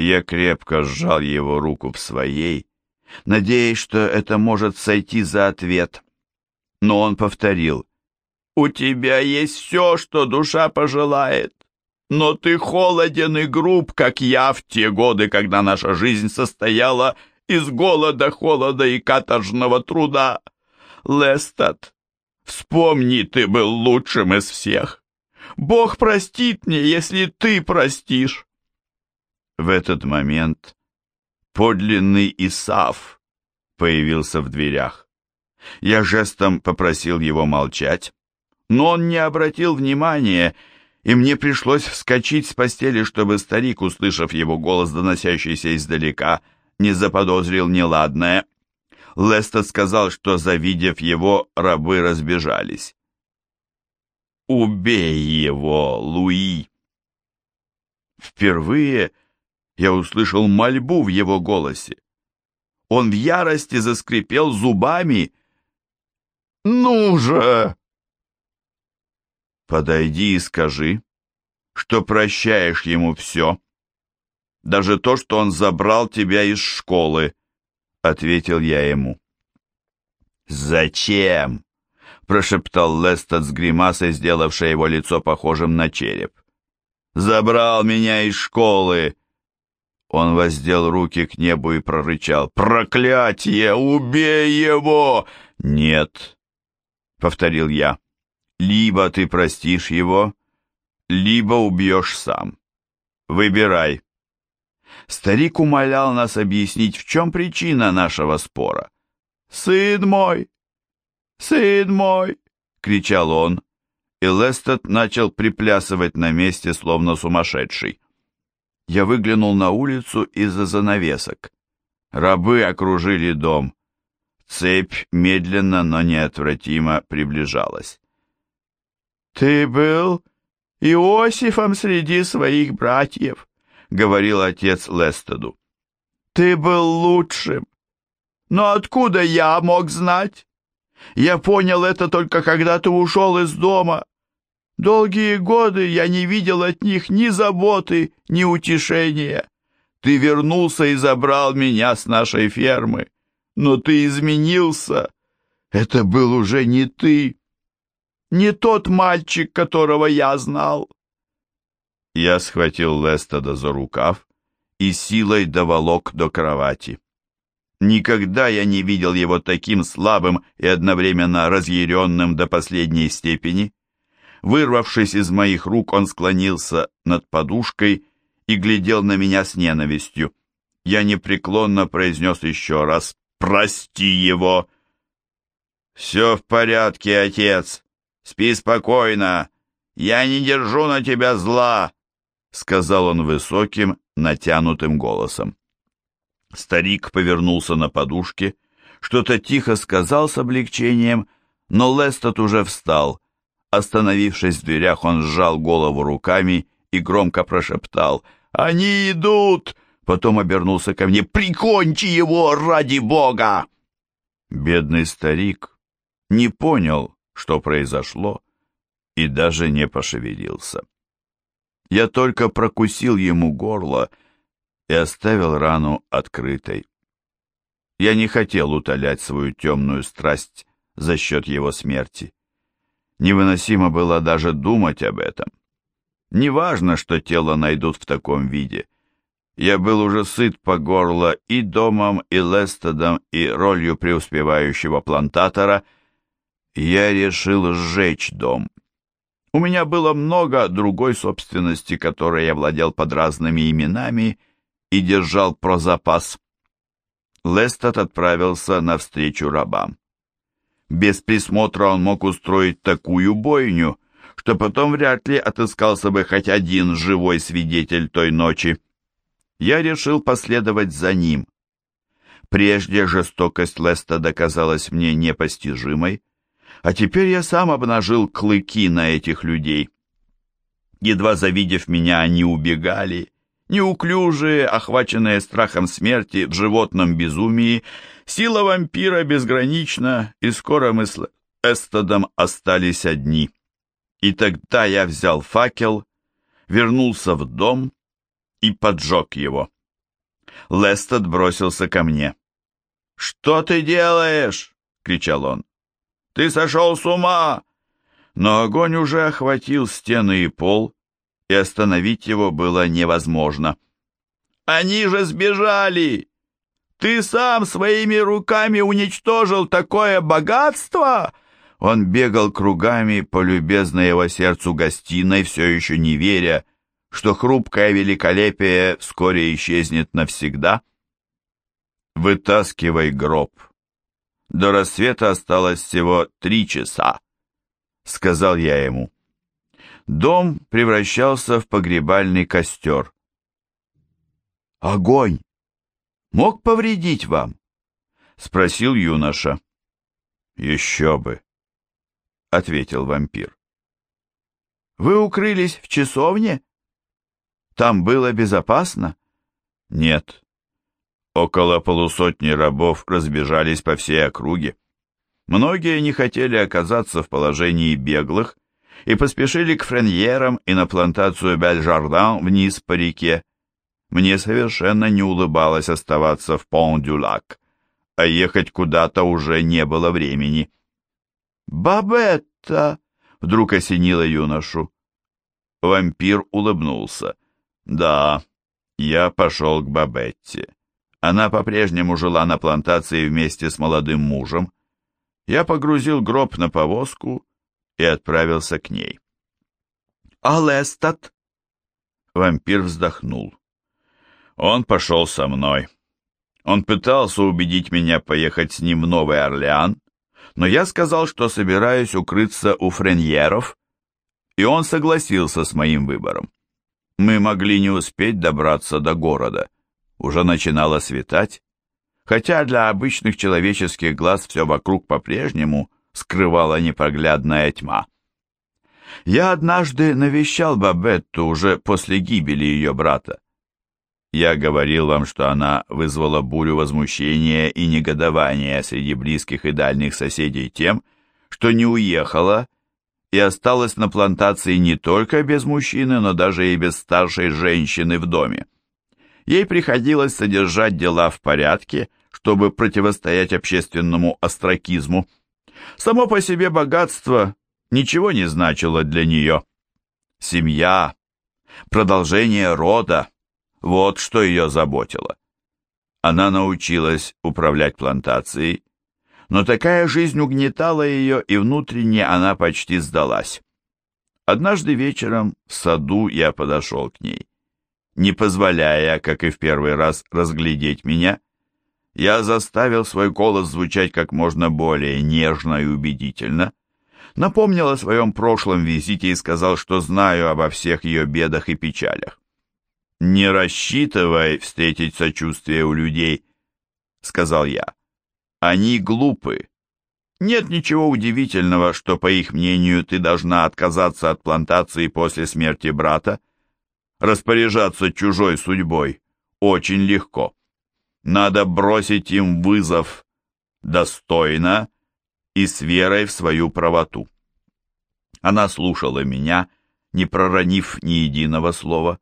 Я крепко сжал его руку в своей, надеясь, что это может сойти за ответ. Но он повторил. «У тебя есть все, что душа пожелает, но ты холоден и груб, как я в те годы, когда наша жизнь состояла из голода, холода и каторжного труда. Лестат, вспомни, ты был лучшим из всех. Бог простит мне, если ты простишь». В этот момент подлинный Исав появился в дверях. Я жестом попросил его молчать, но он не обратил внимания, и мне пришлось вскочить с постели, чтобы старик, услышав его голос, доносящийся издалека, не заподозрил неладное. Лестед сказал, что, завидев его, рабы разбежались. «Убей его, Луи!» Впервые я услышал мольбу в его голосе. Он в ярости заскрипел зубами. «Ну же!» «Подойди и скажи, что прощаешь ему все, даже то, что он забрал тебя из школы», — ответил я ему. «Зачем?» — прошептал Лестед с гримасой, сделавшей его лицо похожим на череп. «Забрал меня из школы!» Он воздел руки к небу и прорычал. «Проклятие! Убей его!» «Нет!» — повторил я. «Либо ты простишь его, либо убьешь сам. Выбирай». Старик умолял нас объяснить, в чем причина нашего спора. «Сын мой! Сын мой!» — кричал он, и Лестед начал приплясывать на месте, словно сумасшедший. Я выглянул на улицу из-за занавесок. Рабы окружили дом. Цепь медленно, но неотвратимо приближалась. «Ты был Иосифом среди своих братьев», — говорил отец Лестеду. «Ты был лучшим. Но откуда я мог знать? Я понял это только когда ты ушел из дома. Долгие годы я не видел от них ни заботы, ни утешения. Ты вернулся и забрал меня с нашей фермы. Но ты изменился. Это был уже не ты. Не тот мальчик, которого я знал. Я схватил Лестеда за рукав и силой доволок до кровати. Никогда я не видел его таким слабым и одновременно разъяренным до последней степени. Вырвавшись из моих рук, он склонился над подушкой и глядел на меня с ненавистью. Я непреклонно произнес еще раз «Прости его!» «Все в порядке, отец. Спи спокойно. Я не держу на тебя зла», — сказал он высоким, натянутым голосом. Старик повернулся на подушке, что-то тихо сказал с облегчением, но Лестот уже встал — Остановившись в дверях, он сжал голову руками и громко прошептал «Они идут!» Потом обернулся ко мне «Прикончи его, ради Бога!» Бедный старик не понял, что произошло, и даже не пошевелился. Я только прокусил ему горло и оставил рану открытой. Я не хотел утолять свою темную страсть за счет его смерти. Невыносимо было даже думать об этом. Неважно, что тело найдут в таком виде. Я был уже сыт по горло и домом, и Лестедом, и ролью преуспевающего плантатора. Я решил сжечь дом. У меня было много другой собственности, которой я владел под разными именами и держал про запас. Лестед отправился навстречу рабам. Без присмотра он мог устроить такую бойню, что потом вряд ли отыскался бы хоть один живой свидетель той ночи. Я решил последовать за ним. Прежде жестокость Леста доказалась мне непостижимой, а теперь я сам обнажил клыки на этих людей. Едва завидев меня, они убегали, неуклюжие, охваченные страхом смерти в животном безумии, Сила вампира безгранична, и скоро мы с Эстодом остались одни. И тогда я взял факел, вернулся в дом и поджег его. Лестед бросился ко мне. «Что ты делаешь?» — кричал он. «Ты сошел с ума!» Но огонь уже охватил стены и пол, и остановить его было невозможно. «Они же сбежали! Ты сам своими руками уничтожил такое богатство!» Он бегал кругами по любезной его сердцу гостиной, все еще не веря, что хрупкое великолепие вскоре исчезнет навсегда. «Вытаскивай гроб. До рассвета осталось всего три часа», — сказал я ему. Дом превращался в погребальный костер. «Огонь мог повредить вам?» — спросил юноша. «Еще бы», — ответил вампир. «Вы укрылись в часовне? Там было безопасно?» «Нет. Около полусотни рабов разбежались по всей округе. Многие не хотели оказаться в положении беглых и поспешили к френьерам и на плантацию Бельжардан вниз по реке. Мне совершенно не улыбалось оставаться в Пон-дю-Лак, а ехать куда-то уже не было времени. «Бабетта!» — вдруг осенило юношу. Вампир улыбнулся. «Да, я пошел к Бабетте. Она по-прежнему жила на плантации вместе с молодым мужем. Я погрузил гроб на повозку и отправился к ней. «А Лестат?» Вампир вздохнул. Он пошел со мной. Он пытался убедить меня поехать с ним в Новый Орлеан, но я сказал, что собираюсь укрыться у френьеров, и он согласился с моим выбором. Мы могли не успеть добраться до города. Уже начинало светать, хотя для обычных человеческих глаз все вокруг по-прежнему скрывала непроглядная тьма. Я однажды навещал Бабетту уже после гибели ее брата. Я говорил вам, что она вызвала бурю возмущения и негодования среди близких и дальних соседей тем, что не уехала и осталась на плантации не только без мужчины, но даже и без старшей женщины в доме. Ей приходилось содержать дела в порядке, чтобы противостоять общественному остракизму. Само по себе богатство ничего не значило для нее. Семья, продолжение рода, вот что ее заботило. Она научилась управлять плантацией, но такая жизнь угнетала ее, и внутренне она почти сдалась. Однажды вечером в саду я подошел к ней. Не позволяя, как и в первый раз, разглядеть меня, я заставил свой голос звучать как можно более нежно и убедительно, напомнил о своем прошлом визите и сказал, что знаю обо всех ее бедах и печалях. «Не рассчитывай встретить сочувствие у людей», — сказал я. «Они глупы. Нет ничего удивительного, что, по их мнению, ты должна отказаться от плантации после смерти брата. Распоряжаться чужой судьбой очень легко. Надо бросить им вызов достойно и с верой в свою правоту». Она слушала меня, не проронив ни единого слова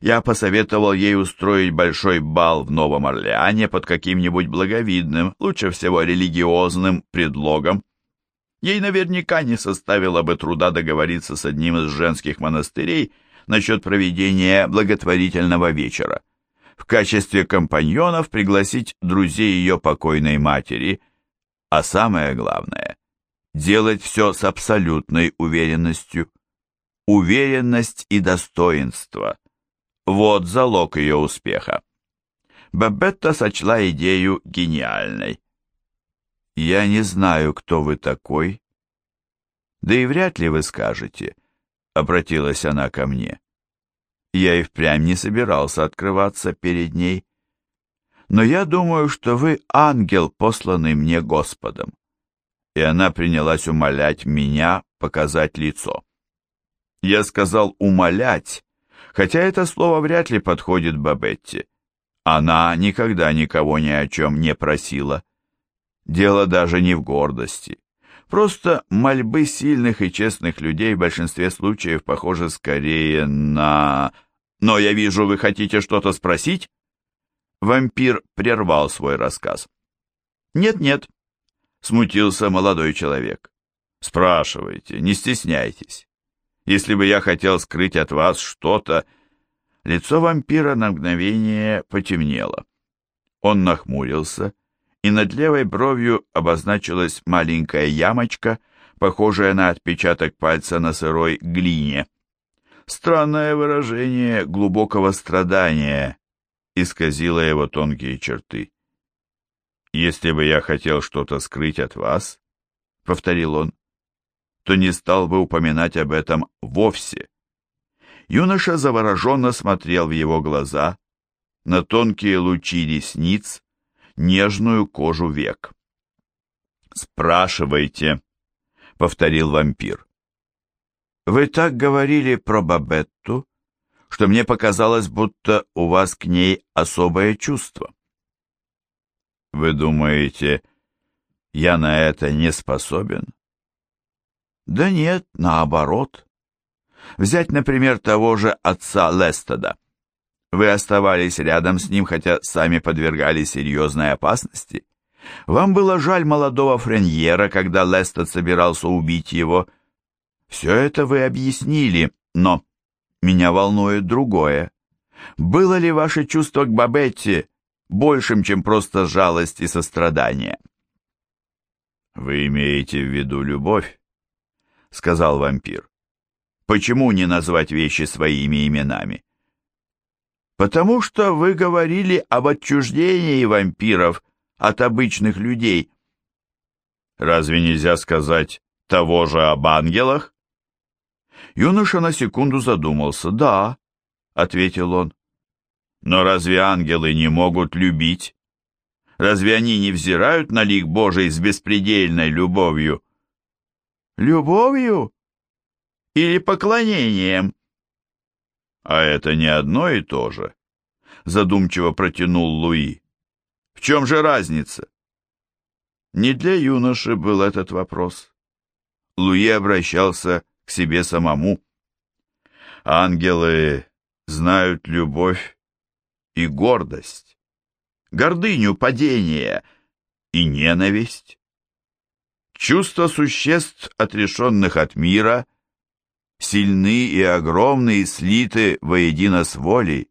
я посоветовал ей устроить большой бал в Новом Орлеане под каким-нибудь благовидным, лучше всего религиозным предлогом. Ей наверняка не составило бы труда договориться с одним из женских монастырей насчет проведения благотворительного вечера. В качестве компаньонов пригласить друзей ее покойной матери, а самое главное – делать все с абсолютной уверенностью. Уверенность и достоинство – вот залог ее успеха. Бабетта сочла идею гениальной. «Я не знаю, кто вы такой». «Да и вряд ли вы скажете», — обратилась она ко мне. Я и впрямь не собирался открываться перед ней. «Но я думаю, что вы ангел, посланный мне Господом». И она принялась умолять меня показать лицо. Я сказал «умолять», хотя это слово вряд ли подходит Бабетте. Она никогда никого ни о чем не просила. Дело даже не в гордости. Просто мольбы сильных и честных людей в большинстве случаев похожи скорее на... Но я вижу, вы хотите что-то спросить? Вампир прервал свой рассказ. «Нет-нет», — смутился молодой человек. «Спрашивайте, не стесняйтесь. Если бы я хотел скрыть от вас что-то...» Лицо вампира на мгновение потемнело. Он нахмурился, и над левой бровью обозначилась маленькая ямочка, похожая на отпечаток пальца на сырой глине. Странное выражение глубокого страдания исказило его тонкие черты. «Если бы я хотел что-то скрыть от вас», — повторил он, — «то не стал бы упоминать об этом вовсе». Юноша завороженно смотрел в его глаза, на тонкие лучи ресниц, нежную кожу век. «Спрашивайте», — повторил вампир. «Вы так говорили про Бабетту, что мне показалось, будто у вас к ней особое чувство». «Вы думаете, я на это не способен?» «Да нет, наоборот. Взять, например, того же отца Лестеда. Вы оставались рядом с ним, хотя сами подвергали серьезной опасности. Вам было жаль молодого Френьера, когда Лестед собирался убить его. Все это вы объяснили, но меня волнует другое. Было ли ваше чувство к Бабетте большим, чем просто жалость и сострадание? «Вы имеете в виду любовь?» — сказал вампир. «Почему не назвать вещи своими именами?» потому что вы говорили об отчуждении вампиров от обычных людей. Разве нельзя сказать того же об ангелах? Юноша на секунду задумался. «Да», — ответил он. «Но разве ангелы не могут любить? Разве они не взирают на лик Божий с беспредельной любовью?» «Любовью? Или поклонением?» А это не одно и то же, задумчиво протянул Луи. В чем же разница? Не для юноши был этот вопрос. Луи обращался к себе самому. Ангелы знают любовь и гордость, гордыню падения и ненависть. Чувства существ, отрешенных от мира — сильны и огромны и слиты воедино с волей.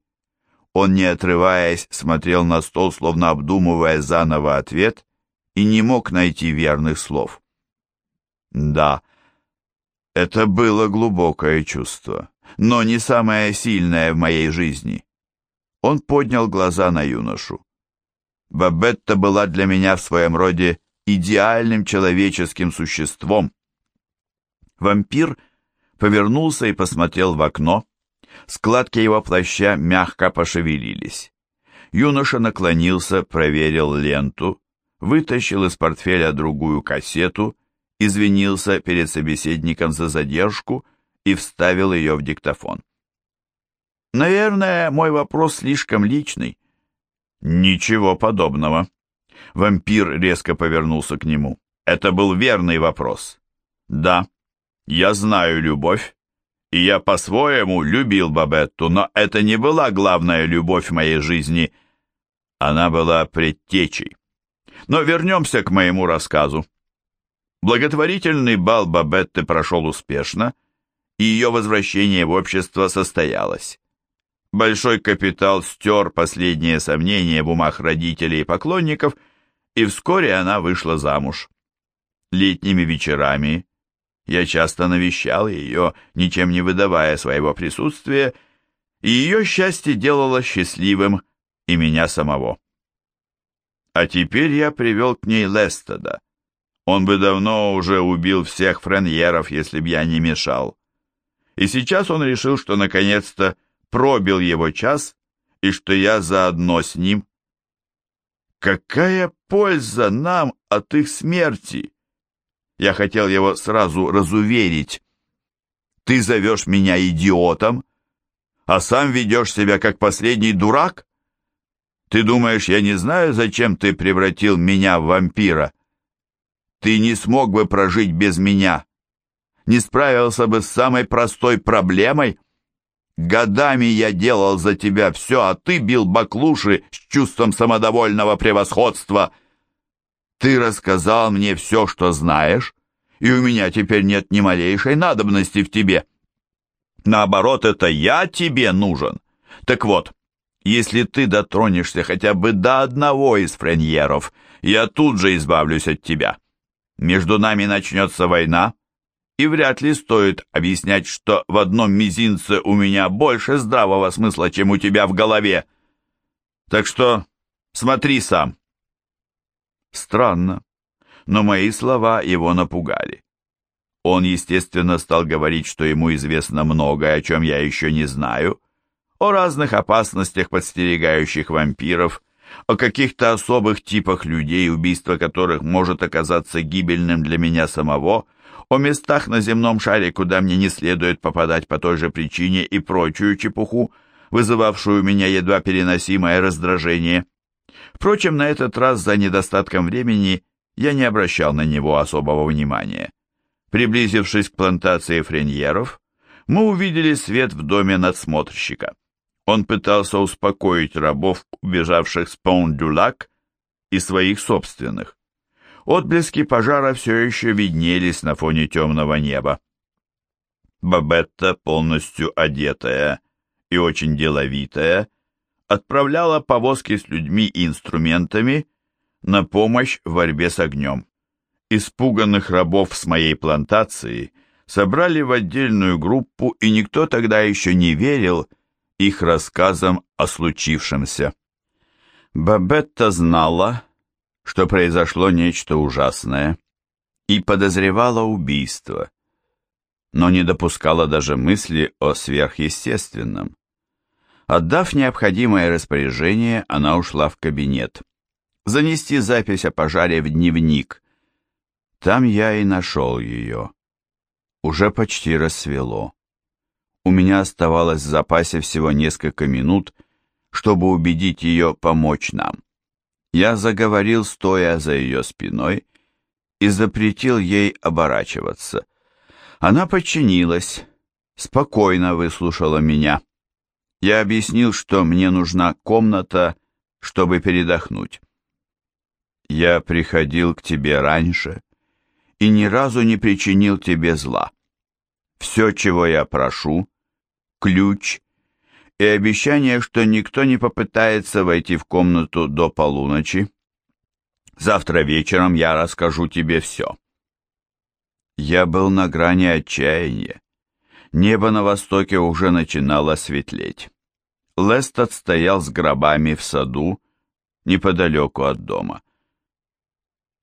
Он, не отрываясь, смотрел на стол, словно обдумывая заново ответ, и не мог найти верных слов. Да, это было глубокое чувство, но не самое сильное в моей жизни. Он поднял глаза на юношу. Бабетта была для меня в своем роде идеальным человеческим существом. Вампир повернулся и посмотрел в окно. Складки его плаща мягко пошевелились. Юноша наклонился, проверил ленту, вытащил из портфеля другую кассету, извинился перед собеседником за задержку и вставил ее в диктофон. «Наверное, мой вопрос слишком личный». «Ничего подобного». Вампир резко повернулся к нему. «Это был верный вопрос». «Да, я знаю любовь, и я по-своему любил Бабетту, но это не была главная любовь моей жизни. Она была предтечей. Но вернемся к моему рассказу. Благотворительный бал Бабетты прошел успешно, и ее возвращение в общество состоялось. Большой капитал стер последние сомнения в умах родителей и поклонников, и вскоре она вышла замуж. Летними вечерами я часто навещал ее, ничем не выдавая своего присутствия, и ее счастье делало счастливым и меня самого. А теперь я привел к ней Лестеда. Он бы давно уже убил всех френьеров, если б я не мешал. И сейчас он решил, что наконец-то пробил его час, и что я заодно с ним. Какая польза нам от их смерти? Я хотел его сразу разуверить. Ты зовешь меня идиотом, а сам ведешь себя как последний дурак? Ты думаешь, я не знаю, зачем ты превратил меня в вампира? Ты не смог бы прожить без меня, не справился бы с самой простой проблемой. Годами я делал за тебя все, а ты бил баклуши с чувством самодовольного превосходства. Ты рассказал мне все, что знаешь, и у меня теперь нет ни малейшей надобности в тебе. Наоборот, это я тебе нужен. Так вот, если ты дотронешься хотя бы до одного из френьеров, я тут же избавлюсь от тебя. Между нами начнется война, и вряд ли стоит объяснять, что в одном мизинце у меня больше здравого смысла, чем у тебя в голове. Так что смотри сам. Странно, но мои слова его напугали. Он, естественно, стал говорить, что ему известно многое, о чем я еще не знаю, о разных опасностях, подстерегающих вампиров, о каких-то особых типах людей, убийство которых может оказаться гибельным для меня самого – о местах на земном шаре, куда мне не следует попадать по той же причине и прочую чепуху, вызывавшую у меня едва переносимое раздражение. Впрочем, на этот раз за недостатком времени я не обращал на него особого внимания. Приблизившись к плантации френьеров, мы увидели свет в доме надсмотрщика. Он пытался успокоить рабов, убежавших с Пон-Дюлак, и своих собственных. Отблески пожара все еще виднелись на фоне темного неба. Бабетта, полностью одетая и очень деловитая, отправляла повозки с людьми и инструментами на помощь в борьбе с огнем. Испуганных рабов с моей плантации собрали в отдельную группу, и никто тогда еще не верил их рассказам о случившемся. Бабетта знала, что произошло нечто ужасное, и подозревала убийство, но не допускала даже мысли о сверхъестественном. Отдав необходимое распоряжение, она ушла в кабинет. Занести запись о пожаре в дневник. Там я и нашел ее. Уже почти рассвело. У меня оставалось в запасе всего несколько минут, чтобы убедить ее помочь нам. Я заговорил, стоя за ее спиной, и запретил ей оборачиваться. Она подчинилась, спокойно выслушала меня. Я объяснил, что мне нужна комната, чтобы передохнуть. Я приходил к тебе раньше и ни разу не причинил тебе зла. Все, чего я прошу, ключ и обещание, что никто не попытается войти в комнату до полуночи. Завтра вечером я расскажу тебе все. Я был на грани отчаяния. Небо на востоке уже начинало светлеть. Лестед стоял с гробами в саду, неподалеку от дома.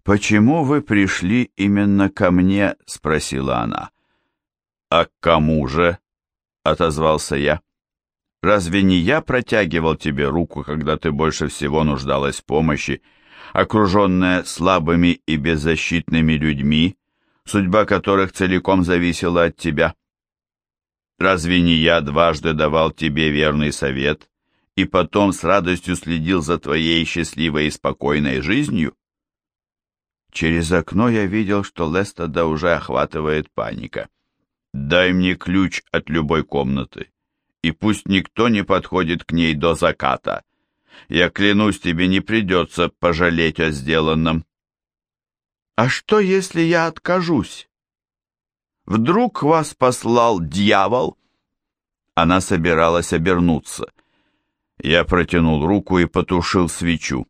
«Почему вы пришли именно ко мне?» — спросила она. «А к кому же?» — отозвался я. Разве не я протягивал тебе руку, когда ты больше всего нуждалась в помощи, окруженная слабыми и беззащитными людьми, судьба которых целиком зависела от тебя? Разве не я дважды давал тебе верный совет и потом с радостью следил за твоей счастливой и спокойной жизнью? Через окно я видел, что Лестада уже охватывает паника. «Дай мне ключ от любой комнаты и пусть никто не подходит к ней до заката. Я клянусь, тебе не придется пожалеть о сделанном. А что, если я откажусь? Вдруг вас послал дьявол? Она собиралась обернуться. Я протянул руку и потушил свечу.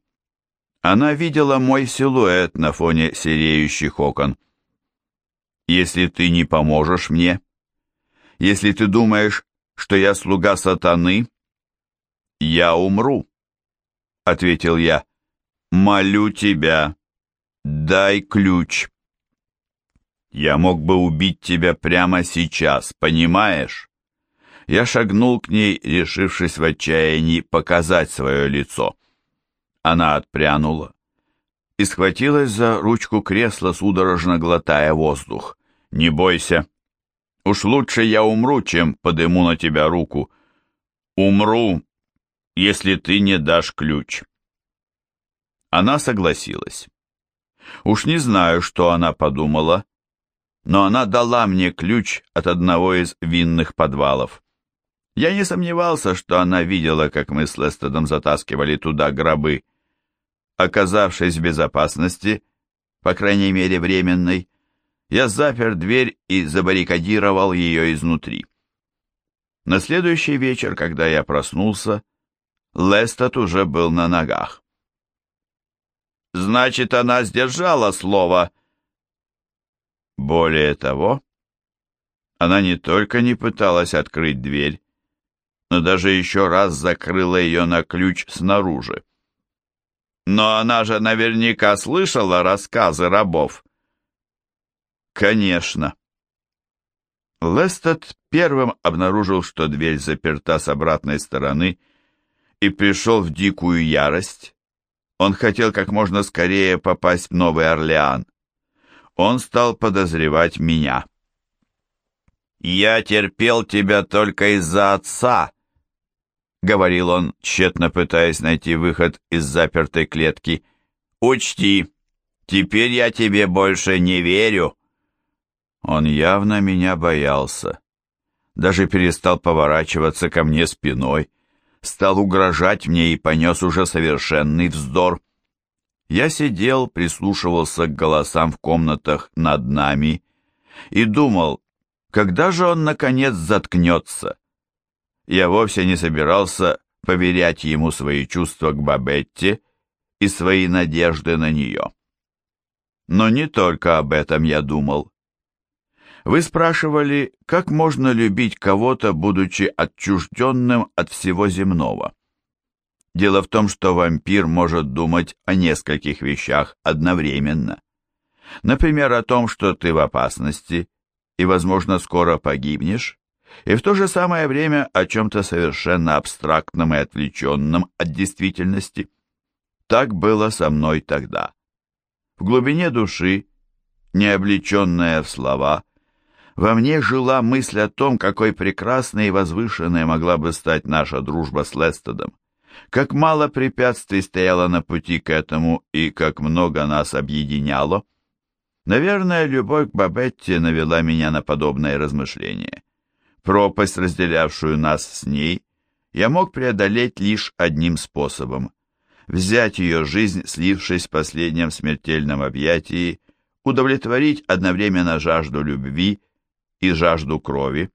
Она видела мой силуэт на фоне сереющих окон. Если ты не поможешь мне, если ты думаешь, что я слуга сатаны, я умру, — ответил я. Молю тебя, дай ключ. Я мог бы убить тебя прямо сейчас, понимаешь? Я шагнул к ней, решившись в отчаянии показать свое лицо. Она отпрянула и схватилась за ручку кресла, судорожно глотая воздух. «Не бойся, Уж лучше я умру, чем подыму на тебя руку. Умру, если ты не дашь ключ. Она согласилась. Уж не знаю, что она подумала, но она дала мне ключ от одного из винных подвалов. Я не сомневался, что она видела, как мы с Лестедом затаскивали туда гробы. Оказавшись в безопасности, по крайней мере временной, я запер дверь и забаррикадировал ее изнутри. На следующий вечер, когда я проснулся, Лестед уже был на ногах. «Значит, она сдержала слово», более того, она не только не пыталась открыть дверь, но даже еще раз закрыла ее на ключ снаружи. Но она же наверняка слышала рассказы рабов. Конечно. Лестед первым обнаружил, что дверь заперта с обратной стороны, и пришел в дикую ярость. Он хотел как можно скорее попасть в Новый Орлеан он стал подозревать меня. «Я терпел тебя только из-за отца», — говорил он, тщетно пытаясь найти выход из запертой клетки. «Учти, теперь я тебе больше не верю». Он явно меня боялся. Даже перестал поворачиваться ко мне спиной, стал угрожать мне и понес уже совершенный вздор. Я сидел, прислушивался к голосам в комнатах над нами и думал, когда же он, наконец, заткнется. Я вовсе не собирался поверять ему свои чувства к Бабетте и свои надежды на нее. Но не только об этом я думал. Вы спрашивали, как можно любить кого-то, будучи отчужденным от всего земного. Дело в том, что вампир может думать о нескольких вещах одновременно. Например, о том, что ты в опасности и, возможно, скоро погибнешь, и в то же самое время о чем-то совершенно абстрактном и отвлеченном от действительности. Так было со мной тогда. В глубине души, не облеченная в слова, во мне жила мысль о том, какой прекрасной и возвышенной могла бы стать наша дружба с Лестедом. Как мало препятствий стояло на пути к этому и как много нас объединяло. Наверное, любовь к Бабетте навела меня на подобное размышление. Пропасть, разделявшую нас с ней, я мог преодолеть лишь одним способом — взять ее жизнь, слившись в последнем смертельном объятии, удовлетворить одновременно жажду любви и жажду крови.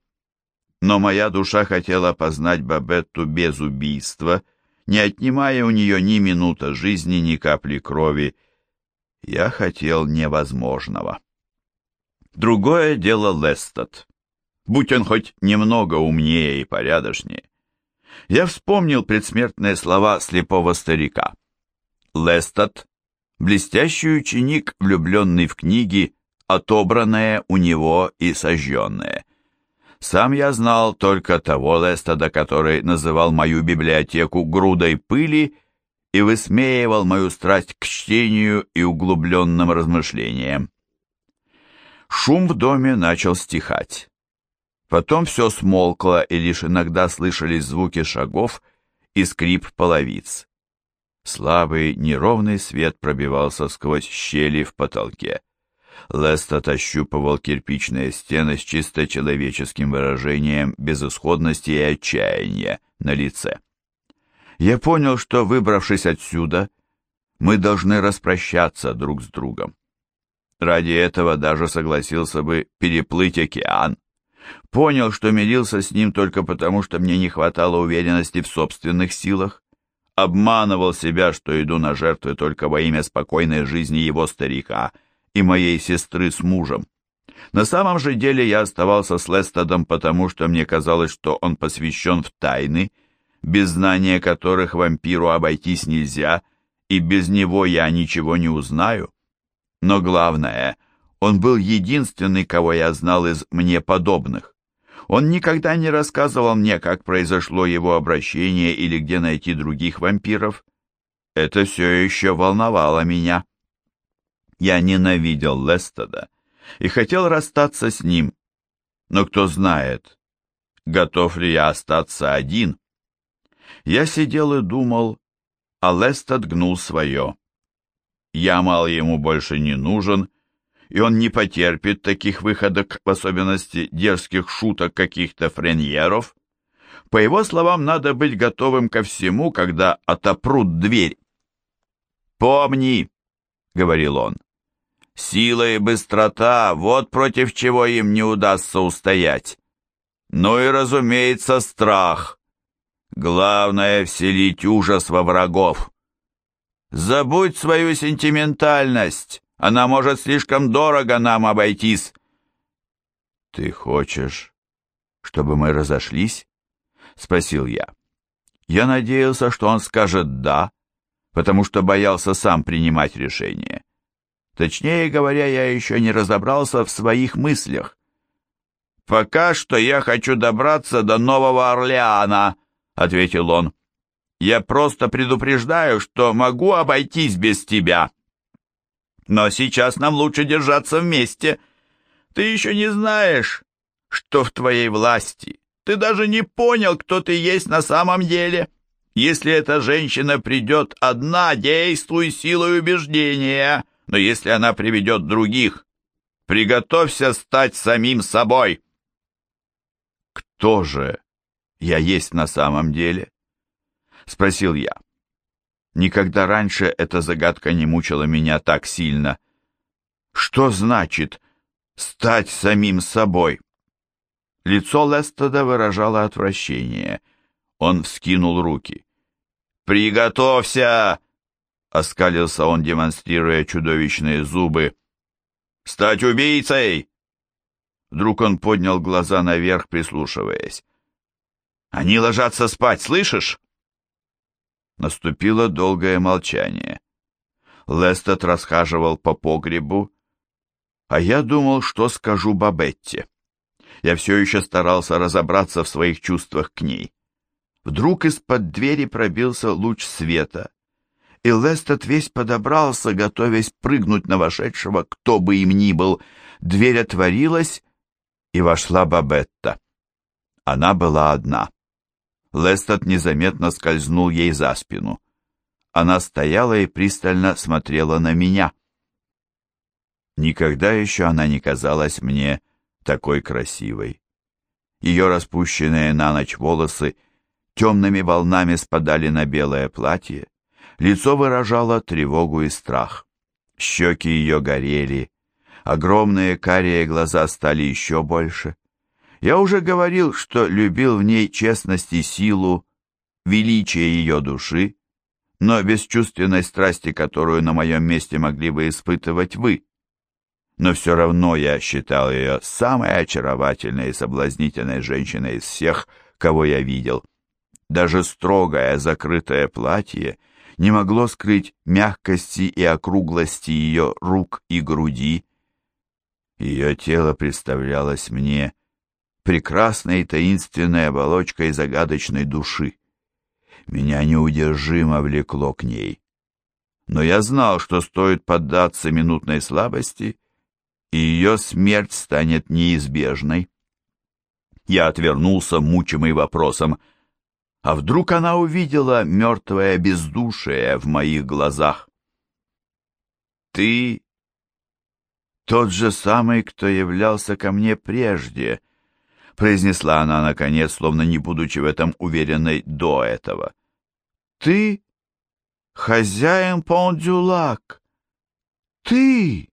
Но моя душа хотела познать Бабетту без убийства — не отнимая у нее ни минута жизни, ни капли крови. Я хотел невозможного. Другое дело Лестед. Будь он хоть немного умнее и порядочнее. Я вспомнил предсмертные слова слепого старика. Лестед — блестящий ученик, влюбленный в книги, отобранные у него и сожженные. Сам я знал только того Лестада, который называл мою библиотеку грудой пыли и высмеивал мою страсть к чтению и углубленным размышлениям. Шум в доме начал стихать. Потом все смолкло, и лишь иногда слышались звуки шагов и скрип половиц. Слабый, неровный свет пробивался сквозь щели в потолке. Лестед ощупывал кирпичные стены с чисто человеческим выражением безысходности и отчаяния на лице. Я понял, что, выбравшись отсюда, мы должны распрощаться друг с другом. Ради этого даже согласился бы переплыть океан. Понял, что мирился с ним только потому, что мне не хватало уверенности в собственных силах. Обманывал себя, что иду на жертвы только во имя спокойной жизни его старика — и моей сестры с мужем. На самом же деле я оставался с Лестедом, потому что мне казалось, что он посвящен в тайны, без знания которых вампиру обойтись нельзя, и без него я ничего не узнаю. Но главное, он был единственный, кого я знал из мне подобных. Он никогда не рассказывал мне, как произошло его обращение или где найти других вампиров. Это все еще волновало меня. Я ненавидел Лестеда и хотел расстаться с ним, но кто знает, готов ли я остаться один. Я сидел и думал, а Лестед гнул свое. Я мал ему больше не нужен, и он не потерпит таких выходок, в особенности дерзких шуток каких-то френьеров. По его словам, надо быть готовым ко всему, когда отопрут дверь. «Помни», — говорил он, — «сила и быстрота — вот против чего им не удастся устоять. Ну и, разумеется, страх. Главное — вселить ужас во врагов. Забудь свою сентиментальность, она может слишком дорого нам обойтись». «Ты хочешь, чтобы мы разошлись?» — спросил я. Я надеялся, что он скажет «да», потому что боялся сам принимать решение. Точнее говоря, я еще не разобрался в своих мыслях. «Пока что я хочу добраться до Нового Орлеана», — ответил он. «Я просто предупреждаю, что могу обойтись без тебя. Но сейчас нам лучше держаться вместе. Ты еще не знаешь, что в твоей власти. Ты даже не понял, кто ты есть на самом деле». Если эта женщина придет одна, действуй силой убеждения, но если она приведет других, приготовься стать самим собой. Кто же я есть на самом деле? Спросил я. Никогда раньше эта загадка не мучила меня так сильно. Что значит стать самим собой? Лицо Лестода выражало отвращение. Он вскинул руки. «Приготовься!» — оскалился он, демонстрируя чудовищные зубы. «Стать убийцей!» Вдруг он поднял глаза наверх, прислушиваясь. «Они ложатся спать, слышишь?» Наступило долгое молчание. Лестед расхаживал по погребу, а я думал, что скажу Бабетте. Я все еще старался разобраться в своих чувствах к ней. Вдруг из-под двери пробился луч света, и Лестед весь подобрался, готовясь прыгнуть на вошедшего, кто бы им ни был. Дверь отворилась, и вошла Бабетта. Она была одна. Лестед незаметно скользнул ей за спину. Она стояла и пристально смотрела на меня. Никогда еще она не казалась мне такой красивой. Ее распущенные на ночь волосы — темными волнами спадали на белое платье, лицо выражало тревогу и страх. Щеки ее горели, огромные карие глаза стали еще больше. Я уже говорил, что любил в ней честность и силу, величие ее души, но бесчувственной страсти, которую на моем месте могли бы испытывать вы. Но все равно я считал ее самой очаровательной и соблазнительной женщиной из всех, кого я видел. Даже строгое закрытое платье не могло скрыть мягкости и округлости ее рук и груди. Ее тело представлялось мне прекрасной таинственной оболочкой загадочной души. Меня неудержимо влекло к ней. Но я знал, что стоит поддаться минутной слабости, и ее смерть станет неизбежной. Я отвернулся, мучимый вопросом — а вдруг она увидела мертвое бездушие в моих глазах? «Ты тот же самый, кто являлся ко мне прежде», произнесла она, наконец, словно не будучи в этом уверенной до этого. «Ты хозяин Пондюлак! Ты!»